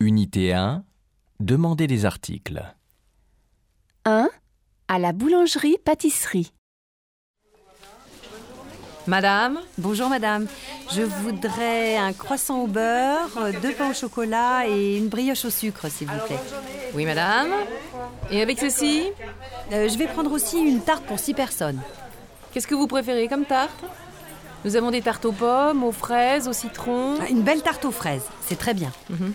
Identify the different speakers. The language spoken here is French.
Speaker 1: Unité 1. Demandez des articles.
Speaker 2: 1. À la boulangerie-pâtisserie.
Speaker 3: Madame,
Speaker 4: Bonjour madame, je voudrais un croissant au beurre, deux pains au chocolat et une brioche au sucre s'il vous plaît.
Speaker 3: oui madame. Et avec ceci,
Speaker 4: euh, je vais prendre aussi une tarte pour six personnes.
Speaker 3: qu'est-ce que vous préférez comme tarte? Nous avons des tartes aux pommes, aux fraises, au citron.
Speaker 4: Ah, une belle tarte aux fraises, c'est très bien. Mhm.